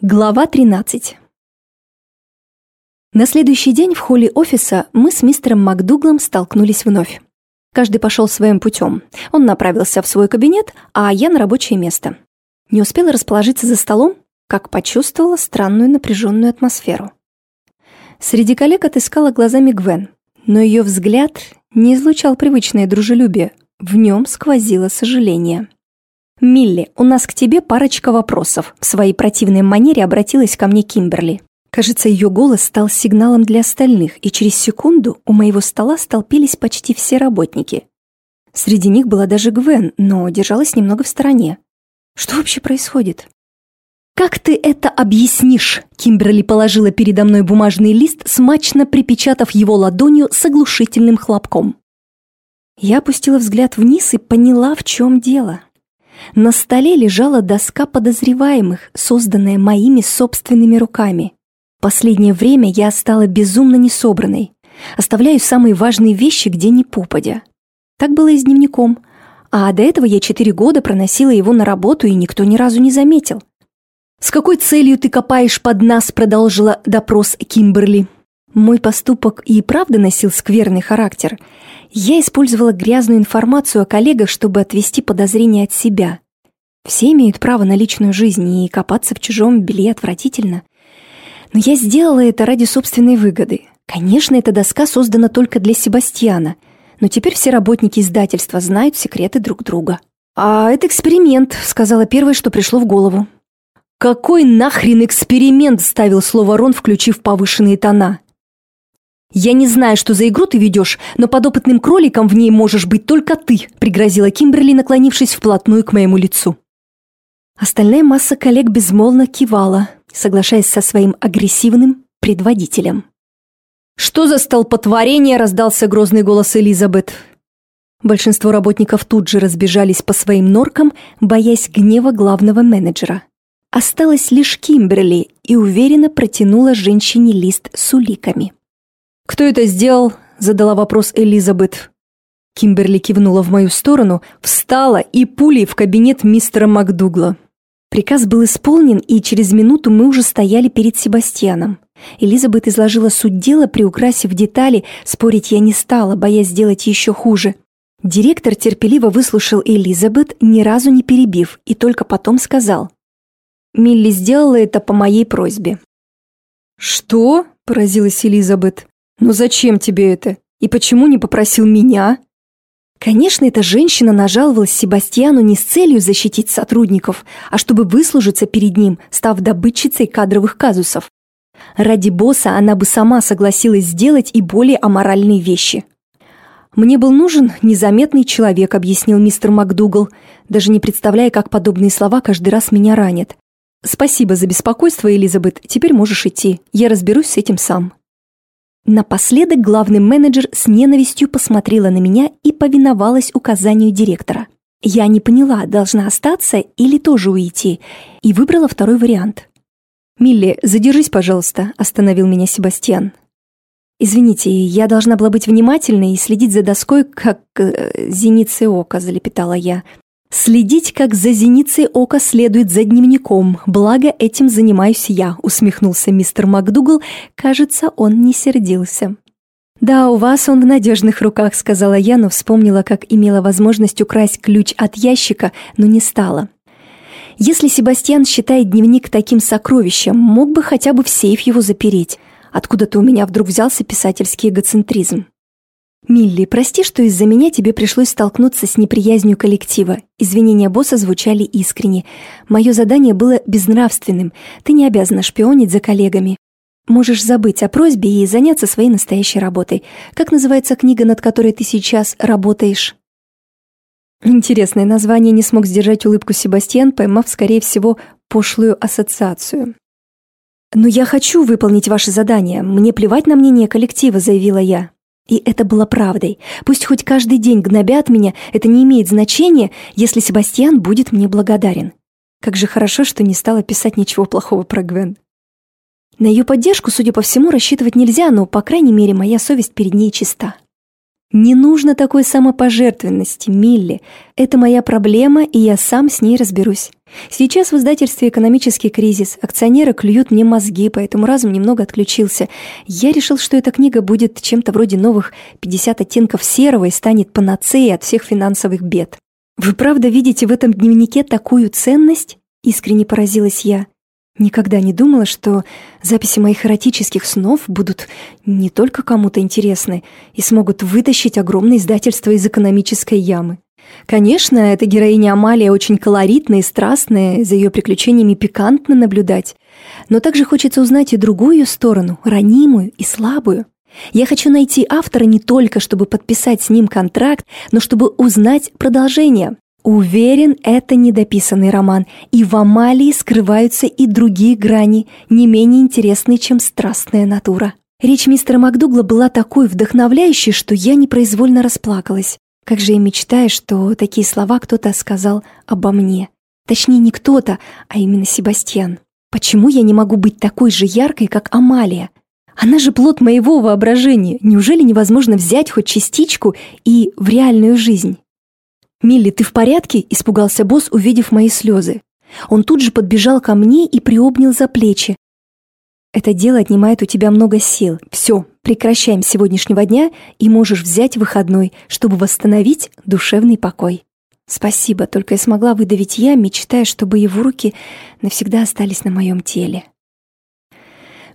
Глава 13 На следующий день в холле офиса мы с мистером МакДуглом столкнулись вновь. Каждый пошел своим путем. Он направился в свой кабинет, а я на рабочее место. Не успела расположиться за столом, как почувствовала странную напряженную атмосферу. Среди коллег отыскала глазами Гвен, но ее взгляд не излучал привычное дружелюбие, в нем сквозило сожаление. «Милли, у нас к тебе парочка вопросов», в своей противной манере обратилась ко мне Кимберли. Кажется, ее голос стал сигналом для остальных, и через секунду у моего стола столпились почти все работники. Среди них была даже Гвен, но держалась немного в стороне. Что вообще происходит? «Как ты это объяснишь?» Кимберли положила передо мной бумажный лист, смачно припечатав его ладонью с оглушительным хлопком. Я опустила взгляд вниз и поняла, в чем дело. На столе лежала доска подозреваемых, созданная моими собственными руками. Последнее время я стала безумно несобранной. Оставляю самые важные вещи где ни попадя. Так было и с дневником. А до этого я четыре года проносила его на работу, и никто ни разу не заметил. «С какой целью ты копаешь под нас?» — продолжила допрос Кимберли. Мой поступок и правда носил скверный характер. Я использовала грязную информацию о коллегах, чтобы отвести подозрения от себя. Все имеют право на личную жизнь, и копаться в чужом белье отвратительно. Но я сделала это ради собственной выгоды. Конечно, эта доска создана только для Себастьяна, но теперь все работники издательства знают секреты друг друга. «А это эксперимент», — сказала первое, что пришло в голову. «Какой нахрен эксперимент?» — ставил слово Рон, включив повышенные тона. «Я не знаю, что за игру ты ведешь, но подопытным кроликом в ней можешь быть только ты», — пригрозила Кимберли, наклонившись вплотную к моему лицу. Остальная масса коллег безмолвно кивала, соглашаясь со своим агрессивным предводителем. «Что за столпотворение?» – раздался грозный голос Элизабет. Большинство работников тут же разбежались по своим норкам, боясь гнева главного менеджера. Осталась лишь Кимберли и уверенно протянула женщине лист с уликами. «Кто это сделал?» – задала вопрос Элизабет. Кимберли кивнула в мою сторону, встала и пулей в кабинет мистера МакДугла. Приказ был исполнен, и через минуту мы уже стояли перед Себастьяном. Элизабет изложила суть дела, приукрасив детали, спорить я не стала, боясь сделать еще хуже. Директор терпеливо выслушал Элизабет, ни разу не перебив, и только потом сказал. «Милли сделала это по моей просьбе». «Что?» – поразилась Элизабет. «Но зачем тебе это? И почему не попросил меня?» Конечно, эта женщина нажаловалась Себастьяну не с целью защитить сотрудников, а чтобы выслужиться перед ним, став добытчицей кадровых казусов. Ради босса она бы сама согласилась сделать и более аморальные вещи. «Мне был нужен незаметный человек», — объяснил мистер МакДугал, даже не представляя, как подобные слова каждый раз меня ранят. «Спасибо за беспокойство, Элизабет, теперь можешь идти, я разберусь с этим сам». Напоследок главный менеджер с ненавистью посмотрела на меня и повиновалась указанию директора. Я не поняла, должна остаться или тоже уйти, и выбрала второй вариант. «Милли, задержись, пожалуйста», – остановил меня Себастьян. «Извините, я должна была быть внимательной и следить за доской, как э, зеницей ока», – залепетала я. «Следить, как за зеницей ока следует за дневником, благо этим занимаюсь я», усмехнулся мистер МакДугал. Кажется, он не сердился. «Да, у вас он в надежных руках», — сказала я, но вспомнила, как имела возможность украсть ключ от ящика, но не стала. Если Себастьян считает дневник таким сокровищем, мог бы хотя бы в сейф его запереть. Откуда-то у меня вдруг взялся писательский эгоцентризм. «Милли, прости, что из-за меня тебе пришлось столкнуться с неприязнью коллектива. Извинения босса звучали искренне. Мое задание было безнравственным. Ты не обязана шпионить за коллегами. Можешь забыть о просьбе и заняться своей настоящей работой. Как называется книга, над которой ты сейчас работаешь?» Интересное название не смог сдержать улыбку Себастьян, поймав, скорее всего, пошлую ассоциацию. «Но я хочу выполнить ваше задание. Мне плевать на мнение коллектива», — заявила я. И это было правдой. Пусть хоть каждый день гнобят меня, это не имеет значения, если Себастьян будет мне благодарен. Как же хорошо, что не стала писать ничего плохого про Гвен. На ее поддержку, судя по всему, рассчитывать нельзя, но, по крайней мере, моя совесть перед ней чиста. Не нужно такой самопожертвенности, Милли. Это моя проблема, и я сам с ней разберусь. Сейчас в издательстве экономический кризис, акционеры клюют мне мозги, поэтому разум немного отключился. Я решил, что эта книга будет чем-то вроде новых 50 оттенков серого и станет панацеей от всех финансовых бед. Вы правда видите в этом дневнике такую ценность? Искренне поразилась я. Никогда не думала, что записи моих эротических снов будут не только кому-то интересны и смогут вытащить огромное издательство из экономической ямы. Конечно, эта героиня Амалия очень колоритная и страстная, за ее приключениями пикантно наблюдать. Но также хочется узнать и другую сторону, ранимую и слабую. Я хочу найти автора не только, чтобы подписать с ним контракт, но чтобы узнать продолжение. Уверен, это недописанный роман, и в Амалии скрываются и другие грани, не менее интересные, чем страстная натура. Речь мистера Макдугла была такой вдохновляющей, что я непроизвольно расплакалась. Как же я мечтаю, что такие слова кто-то сказал обо мне. Точнее, не кто-то, а именно Себастьян. Почему я не могу быть такой же яркой, как Амалия? Она же плод моего воображения. Неужели невозможно взять хоть частичку и в реальную жизнь? «Милли, ты в порядке?» – испугался босс, увидев мои слезы. Он тут же подбежал ко мне и приобнял за плечи. «Это дело отнимает у тебя много сил. Все, прекращаем с сегодняшнего дня и можешь взять выходной, чтобы восстановить душевный покой». «Спасибо, только я смогла выдавить я, мечтая, чтобы его руки навсегда остались на моем теле».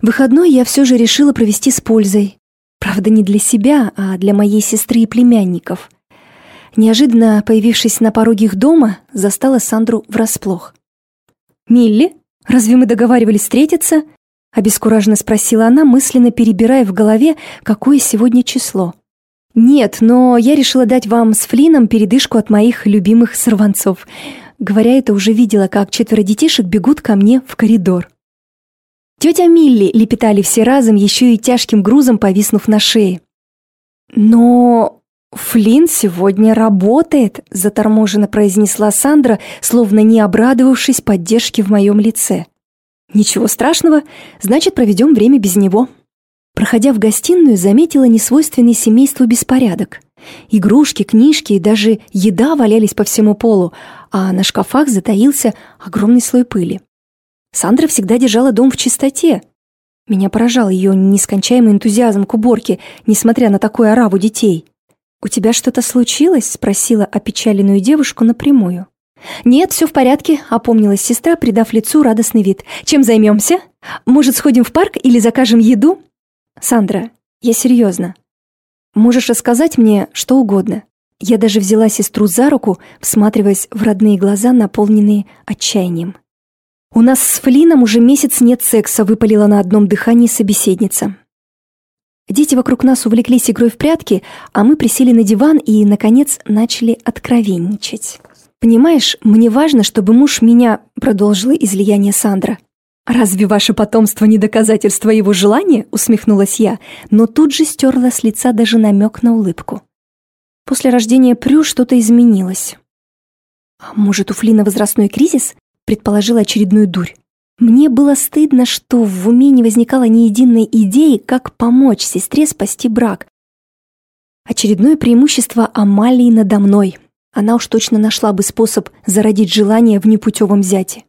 Выходной я все же решила провести с пользой. Правда, не для себя, а для моей сестры и племянников – неожиданно появившись на пороге их дома, застала Сандру врасплох. «Милли, разве мы договаривались встретиться?» — обескураженно спросила она, мысленно перебирая в голове, какое сегодня число. «Нет, но я решила дать вам с Флином передышку от моих любимых сорванцов». Говоря это, уже видела, как четверо детишек бегут ко мне в коридор. «Тетя Милли!» — лепетали все разом, еще и тяжким грузом повиснув на шее. «Но «Флинн сегодня работает», — заторможенно произнесла Сандра, словно не обрадовавшись поддержке в моем лице. «Ничего страшного, значит, проведем время без него». Проходя в гостиную, заметила несвойственный семейству беспорядок. Игрушки, книжки и даже еда валялись по всему полу, а на шкафах затаился огромный слой пыли. Сандра всегда держала дом в чистоте. Меня поражал ее нескончаемый энтузиазм к уборке, несмотря на такую ораву детей. «У тебя что-то случилось?» — спросила опечаленную девушку напрямую. «Нет, все в порядке», — опомнилась сестра, придав лицу радостный вид. «Чем займемся? Может, сходим в парк или закажем еду?» «Сандра, я серьезно. Можешь рассказать мне что угодно». Я даже взяла сестру за руку, всматриваясь в родные глаза, наполненные отчаянием. «У нас с Флином уже месяц нет секса», — выпалила на одном дыхании собеседница. Дети вокруг нас увлеклись игрой в прятки, а мы присели на диван и, наконец, начали откровенничать. «Понимаешь, мне важно, чтобы муж меня...» — продолжила излияние Сандра. «Разве ваше потомство не доказательство его желания?» — усмехнулась я, но тут же стерла с лица даже намек на улыбку. После рождения Прю что-то изменилось. «А может, у Флина возрастной кризис?» — предположила очередную дурь. Мне было стыдно, что в уме не возникало ни единой идеи, как помочь сестре спасти брак. Очередное преимущество Амалии надо мной. Она уж точно нашла бы способ зародить желание в непутевом зяте.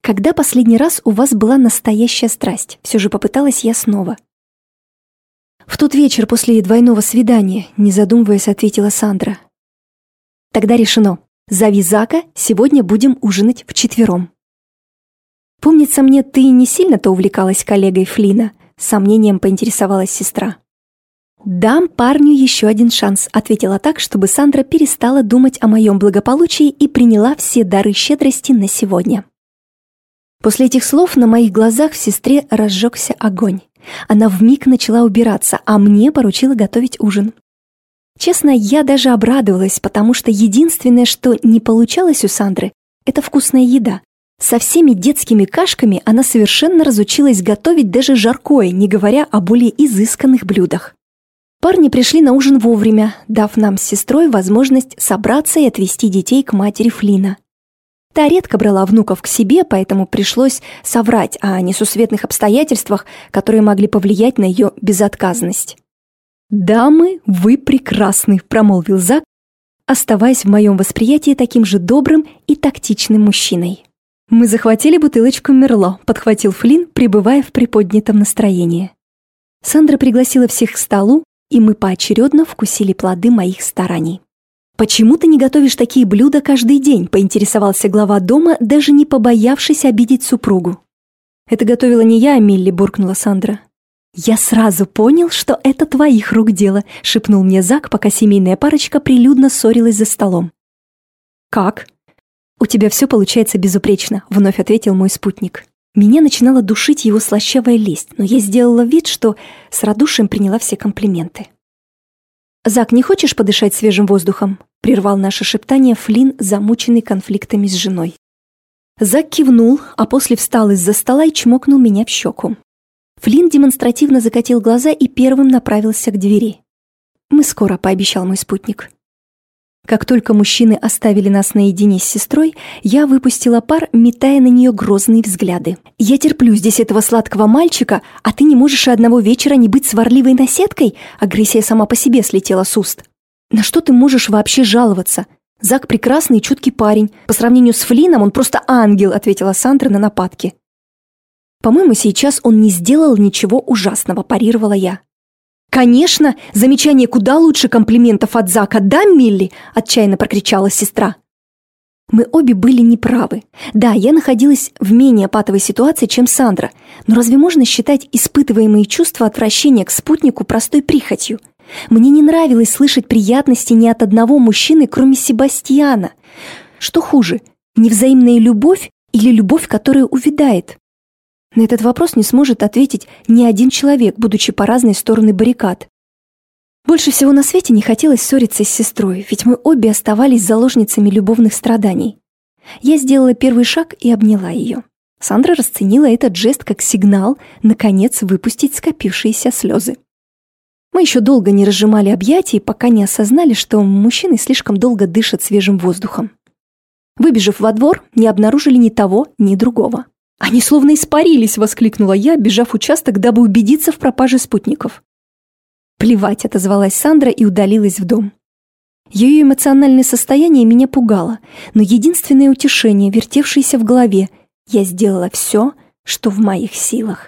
Когда последний раз у вас была настоящая страсть? Все же попыталась я снова. В тот вечер после двойного свидания, не задумываясь, ответила Сандра. Тогда решено. Зови Зака, сегодня будем ужинать вчетвером. «Помнится мне, ты не сильно-то увлекалась коллегой Флина?» — сомнением поинтересовалась сестра. «Дам парню еще один шанс», — ответила так, чтобы Сандра перестала думать о моем благополучии и приняла все дары щедрости на сегодня. После этих слов на моих глазах в сестре разжегся огонь. Она вмиг начала убираться, а мне поручила готовить ужин. Честно, я даже обрадовалась, потому что единственное, что не получалось у Сандры, это вкусная еда. Со всеми детскими кашками она совершенно разучилась готовить даже жаркое, не говоря о более изысканных блюдах. Парни пришли на ужин вовремя, дав нам с сестрой возможность собраться и отвезти детей к матери Флина. Та редко брала внуков к себе, поэтому пришлось соврать о несусветных обстоятельствах, которые могли повлиять на ее безотказность. «Дамы, вы прекрасны», — промолвил Зак, оставаясь в моем восприятии таким же добрым и тактичным мужчиной. «Мы захватили бутылочку Мерло», — подхватил Флинн, пребывая в приподнятом настроении. Сандра пригласила всех к столу, и мы поочередно вкусили плоды моих стараний. «Почему ты не готовишь такие блюда каждый день?» — поинтересовался глава дома, даже не побоявшись обидеть супругу. «Это готовила не я, а Милли», — буркнула Сандра. «Я сразу понял, что это твоих рук дело», — шепнул мне Зак, пока семейная парочка прилюдно ссорилась за столом. «Как?» «У тебя все получается безупречно», — вновь ответил мой спутник. Меня начинала душить его слащавая лесть, но я сделала вид, что с радушием приняла все комплименты. «Зак, не хочешь подышать свежим воздухом?» — прервал наше шептание Флинн, замученный конфликтами с женой. Зак кивнул, а после встал из-за стола и чмокнул меня в щеку. Флинн демонстративно закатил глаза и первым направился к двери. «Мы скоро», — пообещал мой спутник. Как только мужчины оставили нас наедине с сестрой, я выпустила пар, метая на нее грозные взгляды. «Я терплю здесь этого сладкого мальчика, а ты не можешь и одного вечера не быть сварливой наседкой?» Агрессия сама по себе слетела с уст. «На что ты можешь вообще жаловаться? Зак прекрасный и чуткий парень. По сравнению с Флином он просто ангел», — ответила Сандра на нападки. «По-моему, сейчас он не сделал ничего ужасного», – парировала я. «Конечно, замечание куда лучше комплиментов от Зака, да, Милли?» – отчаянно прокричала сестра. Мы обе были неправы. Да, я находилась в менее патовой ситуации, чем Сандра, но разве можно считать испытываемые чувства отвращения к спутнику простой прихотью? Мне не нравилось слышать приятности ни от одного мужчины, кроме Себастьяна. Что хуже, невзаимная любовь или любовь, которая увядает? На этот вопрос не сможет ответить ни один человек, будучи по разные стороны баррикад. Больше всего на свете не хотелось ссориться с сестрой, ведь мы обе оставались заложницами любовных страданий. Я сделала первый шаг и обняла ее. Сандра расценила этот жест как сигнал, наконец, выпустить скопившиеся слезы. Мы еще долго не разжимали объятий, пока не осознали, что мужчины слишком долго дышат свежим воздухом. Выбежав во двор, не обнаружили ни того, ни другого. «Они словно испарились!» — воскликнула я, бежав участок, дабы убедиться в пропаже спутников. «Плевать!» — отозвалась Сандра и удалилась в дом. Ее эмоциональное состояние меня пугало, но единственное утешение, вертевшееся в голове, я сделала все, что в моих силах.